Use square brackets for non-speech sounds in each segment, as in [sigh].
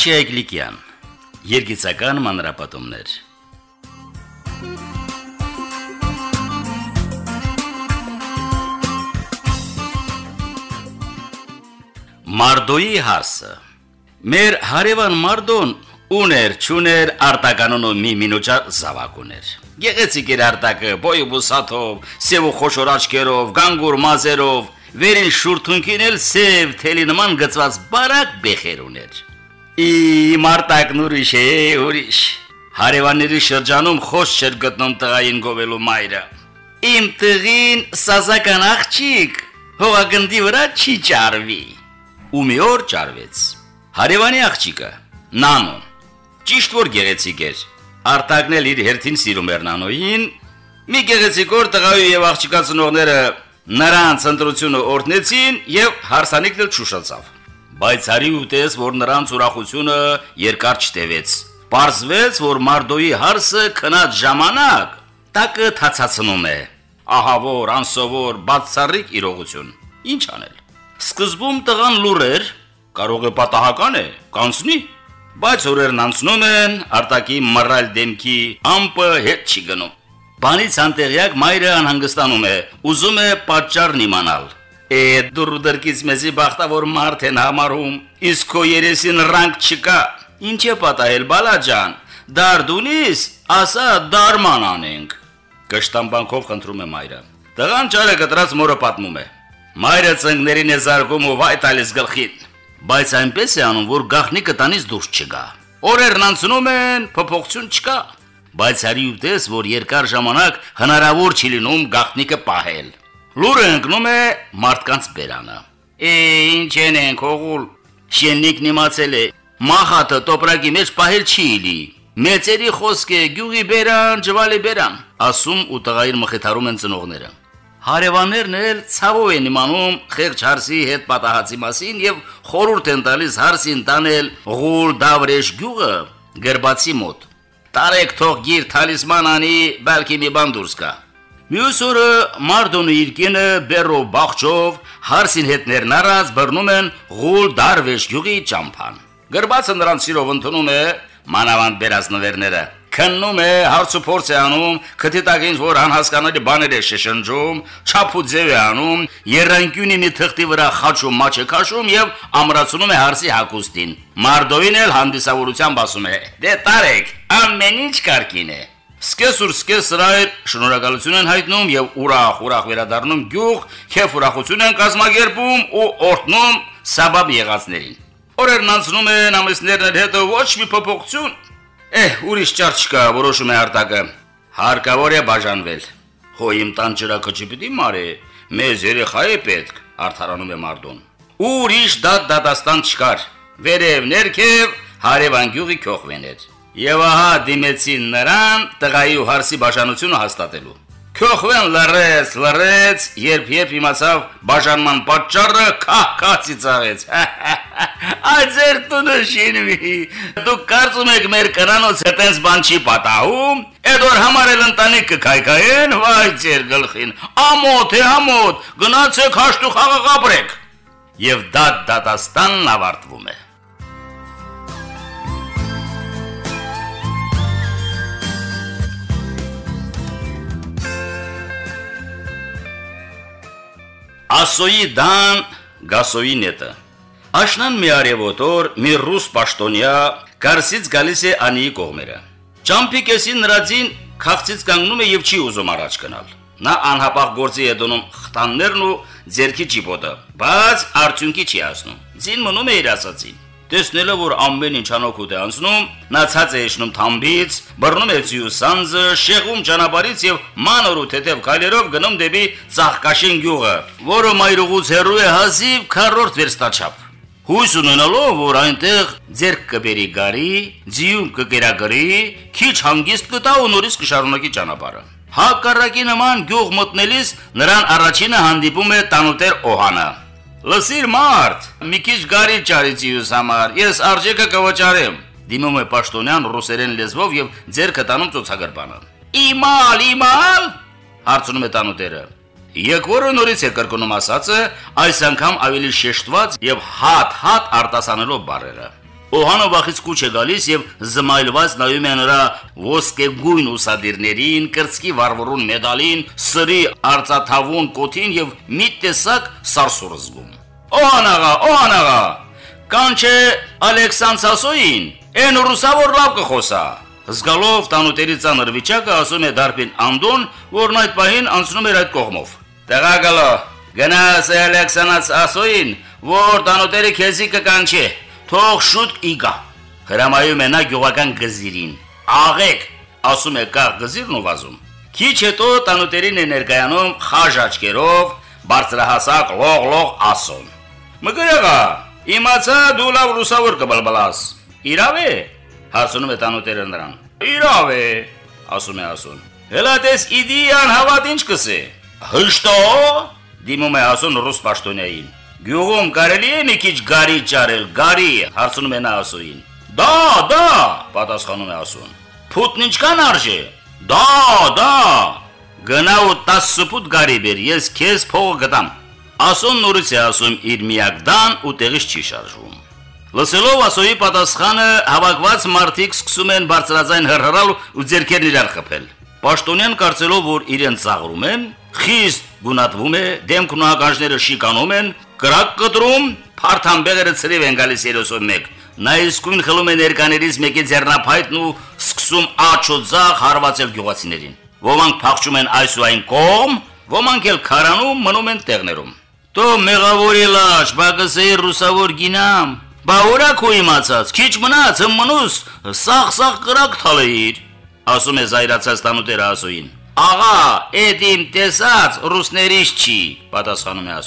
Հրաչյա Էգլիկյան Երգիծական մանրապատումներ Մարդոյի հարսը Մեր հարևան Մարդոն ուներ ճուներ արտականոնը մի մինուճա զավակ ուներ Գեղեցիկ էր արտակը, բոյ բուսաթով, սև ու խոշոր աչքերով, գանգուր մազերով, վերին շուրթունքին էլ սև թելի նման գծված բարակ բեխեր ուներ։ Իմ արտակն ուրիշ է, ուրիշ։ Հարևանների շրջանում խոս չէր գտնում տղային գովելու մայրը։ Իմ տղին սազական աղջիկ հողագնդի վրա չի ճարվի։ Ու մի օր ճարվեց։ Հարևանի աղջիկը նանոն ճիշտ որ գեղեցիկ էր Արտակն էլ իր հերթին սիրում էր նանոյին, մի գեղեցիկ օր տղայու եւ աղջկա ծնողները նրանց ընտրությունը օրտնեցին եւ հարսանիքն էլ ճուշացավ։ Բայց հարի ուտես, որ նրանց ուրախությունը երկար չտևեց։ Պարզվեց, որ Մարդոյի հարսը քնած ժամանակ տակը թացացնում է։ Ահա որ անսովոր բացառիկ իրողություն։ Ինչ անել։ Սկզբում տղան լուր էր, կարող է պատահական է, կանցնի, Բայց օրերն անցնում են, արտակի մռայլ դեմքի ամպը հետ չի գնում։ Բանից անտեղյակ մայրը անհանգստանում է, ուզում է պատճառն իմանալ։ Է դուր դրկից մեզի բախտավոր մարդ են համարում, իսկ քո երեսին ռանկ չկա։ Ինչ է պատահել բալաջան։ Դարդունիս, ասա դարման անենք։ Կշտամբանքով խնդրում է մայրը։ Տղան ճարը կտրած մորը պատմում է։ Մայրը ծնկներին է զարգում ու վայ տալիս գլխին բայց այնպես է անում, որ գախնիկը տանից դուրս չգա։ Օրերն անցնում են, փոփոխություն չկա, բայց հարի ուտես, որ երկար ժամանակ հնարավոր չի լինում գախնիկը պահել։ Լուրը ընկնում է մարդկանց բերանը։ Է, ինչ են քողուլ։ Շեննիկն իմացել է, մախատը տոպրակի մեջ պահել չի լի։ Մեծերի խոսք է, գյուղի բերան, ջվալի բերան, ասում ու տղային մխիթարում են ծնողները։ Հարևաններն էլ ցավով են իմանում խեղճ հարսի հետ պատահածի մասին եւ խորուրդ են տալիս հարսին տանել Ղուլ Դավրեշ գյուղը գրբացի մոտ։ Տարեք թող գիր թալիսման անի, բալկի մի բան դուրս գա։ Մյուս օրը Մարդոնը իր կինը բերով բախչով հարսին հետ ներնարած բռնում են Ղուլ Դարվեշ գյուղի ճամփան։ Գրբացը նրանց սիրով ընդունում է մանավանդ բերած նվերները քննում է, հարց ու փորձ է անում, քթիտակին որ անհասկանալի բաներ է շշնջում, չափու ձև է անում, երանկյունի մի թղթի վրա խաչում մաչ է քաշում եւ ամրացնում է հարսի հակոստին։ Մարդովին էլ հանդիսավորությամբ ասում է. «Դե տարեք, ամեն ինչ կարգին է»։ Սկեսուր սկեսրայր շնորհակալություն են հայտնում եւ ուրախ ուրախ վերադառնում գյուղ, քեֆ ուրախություն են կազմակերպում ու օրտնում սաբաբ եղածներին։ Օրերն անցնում են, ամիսներն հետո ոչ մի փոփոխություն Էհ, ուրիշ ճար չկա, որոշում է արտակը։ Հարկավոր է բաժանվել։ Հո իմ տան ջրակը չպիտի մարե, մեզ երեխա է պետք, արդարանում է Մարդոն։ Ուրիշ դատ դատաստան չկար։ Վերև ներքև հարևան գյուղի քոխվեներ։ Եվ ահա դիմեցին նրան տղայի ու հարսի բաժանությունը հաստատելու։ Քոխվեն լրեց, լրեց, երբ երբ իմացավ բաժանման պատճառը, քահ-քահ ծիծաղեց։ [laughs] Այձեր տունը շինվի։ Դուք կարծում եք մեր կրանոցը տես բան չի պատահում։ Այդ որ համարել ընտանիքը քայքայեն, վայ ձեր գլխին։ Ամոթ է ամոթ, գնացեք հաշտու խաղաղ ապրեք։ Եվ դատ դատաստանն ավարտվում է։ Ասոյի դան գասոյի նետը Աշնան մի արևոտոր մի ռուս պաշտոնյա կարսից գալիս է անիի կողմերը Ճամփի կեսին նրածին քաղցից կանգնում է եւ չի ուզում առաջ գնալ Նա անհապաղ գործի է դնում խտաններն ու ձերքի ճիպոտը բայց արդյունքի չի ասնում Ձին մնում է իր ասացին Տեսնելով որ ամեն ինչ անօգուտ է անցնում, նա ցած է իջնում թամբից, բռնում է ցյուսանձը, շեղում ճանապարից եւ մանոր ու թեթև քայլերով գնում դեպի Ծաղկաշեն գյուղը, որը մայրուղուց հեռու է հազիվ 40 վերստաչափ։ Հույս ունենալով, որ այնտեղ ձերք կբերի գարի, ձիում կկերակրի, քիչ հանգիստ կտա ու նորից կշարունակի ճանապարհը։ Հակառակի նման գյուղ մտնելիս նրան առաջինը հանդիպում է տանուտեր Օհանը։ Լսիր մարդ, մի քիչ գարի ճարիցի յուս համար, ես արժեքը կվճարեմ։ Դիմում է պաշտոնյան ռուսերեն լեզվով եւ ձերքը տանում ծոցագրբանը։ Իմալ, իմալ, հարցնում է տանուտերը։ Եկորը նորից է կրկնում ասածը, այս անգամ ավելի շեշտված եւ հատ-հատ արտասանելով բառերը։ Օհանը վախից կուչ է գալիս եւ զմայլված նայում է նրա ոսկեգույն ուսադիրներին, կրծքի վարվորուն մեդալին, սրի արծաթավուն կոթին եւ մի տեսակ սարսուր զգում։ Օհանաղա, օհանաղա, կանչե Ալեքսանցասոին, են ռուսավոր լավ կխոսա։ Զգալով տանուտերի ցաներ վիճակը ասում է Դարբին Անդոն, որն այդ պահին անցնում էր այդ կողմով։ Տեղակալո, գնաս Ալեքսանացասոին, որ տանուտերի քեզի կկանչի թող շուտ իգա։ Հրամայում է նա գյուղական գզիրին։ Աղեք, ասում է կաղ գզիրն ու վազում։ Քիչ հետո տանուտերին է ներկայանում խաժ աչքերով, բարձրահասակ լող-լող ասում։ Մգրեղա, իմացա դու լավ ռուսավոր կբլբլաս։ Իրավ է, հարցնում է տանուտերը նրան։ Իրավ է, ասում է ասուն։ Հելա տես իդիան հավատ ինչ կսե։ Հշտո, դիմում է ասուն ռուս պաշտոնյային։ Գյուղում կարելի է մի քիչ գարի ճարել, գարի, հարցնում է նա ասուին։ Դա, դա, պատասխանում է ասուն։ Փուտն ինչքան արժե։ Դա, դա։ Գնա ու 10 սփուտ գարի բեր, ես քեզ փողը գտամ։ Ասուն նորից է ասում իր միակ դան ու տեղից չի շարժվում։ Լսելով ասոյի պատասխանը հավաքված մարդիկ սկսում են բարձրաձայն հրհրալ ու ձերքերն իրար խփել։ Պաշտոնյան կարծելով, որ իրեն ծաղրում են, խիստ գունատվում է, դեմքն ու ականջները շիկանում են, կրակ կտրում, փարթան բեղերը ծրիվ են գալիս 31։ Նա իսկույն խլում է ներկաներից մեկի ձեռնափայտն ու սկսում աչ ու ձախ հարվածել գյուղացիներին։ Ոմանք փախչում են այս ու այն կողմ, ոմանք էլ քարանում մնում են տեղներում։ Տո մեղավորի լաչ, բագասեի ռուսավոր գինամ։ Բա քո իմացած, քիչ մնաց, մնուս, սախ-սախ կրակ թալեիր, ասում է զայրացած տանուտերը ասոին։ Աղա, այդ իմ տեսած ռուսներից չի, պատասխանում է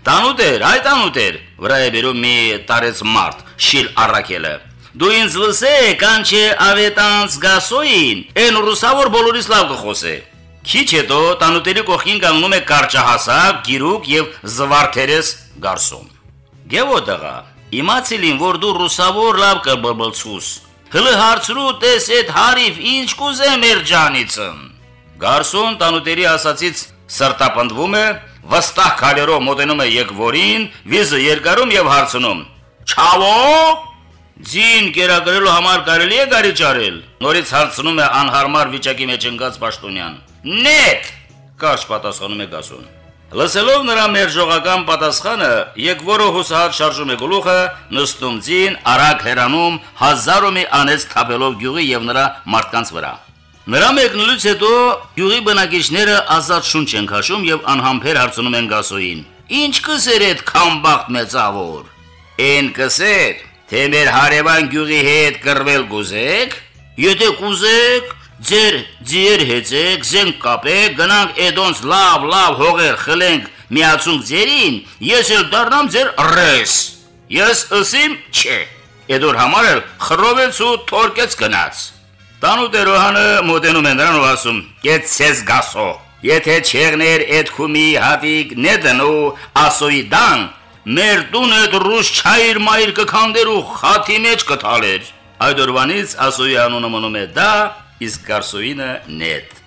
ասուն։ Տանուտեր, այ տանուտեր, վրա է բերում մի տարեց մարդ, շիլ առաքելը։ Դու ինձ լսե, կանչե ավետանց գասոին, են ռուսավոր բոլորից լավ կխոսե։ Քիչ հետո տանուտերի կողքին կանգնում է կարճահասակ, գիրուկ եւ զվարթերես գարսոն։ Գևոդղա, իմացիլին, որ դու ռուսավոր լավ կբլբլցուս։ Հլը հարցրու տես այդ հարիվ ինչ կուզե մեր ջանիցն։ Գարսոն տանուտերի ասացից սրտապնդվում է, վստահ քալերով մոտենում է եկվորին, վիզը երկարում եւ հարցնում. «Չավո»։ Ձին կերակրելու համար կարելի է գարի ճարել։ Նորից հարցնում է անհարմար վիճակի մեջ ընկած Պաշտոնյան։ Նետ, կարճ պատասխանում է Գասոն։ Լսելով նրա մերժողական պատասխանը, եկվորը հուսահատ շարժում է գլուխը, նստում ձին, արագ հերանում, հազար ու մի անեց թափելով գյուղի եւ նրա մարդկանց վրա։ Նրա մեկնելուց հետո յուղի բնակիչները ազատ շունչ են քաշում եւ անհամբեր հարցնում են Գասոին. Ինչ կսեր այդ քամբախտ մեծավոր։ Էն կսեր, թե մեր հարևան յուղի հետ կռվել գուզեք, եթե կուզեք, ձեր ձեր հեծեք, զենք կապեք, գնանք Էդոնց լավ լավ հողեր խլենք, միացունք ձերին, ես էլ դառնամ ձեր ռես։ Ես ըսիմ չէ։ Էդոր համար էլ խռովեց ու թորկեց գնաց։ Տանուտերոհանը մոտենում է նրան ու ասում. «Կեցես գասո, եթե չեղներ այդ խումի հատիկ նեդնու ասոյի դան, մեր տունը դրուս չայր մայր կքանդեր ու խաթի մեջ կթալեր»։ Այդ օրվանից ասոյի անունը մնում է դա, իսկ գարսոյինը նետ։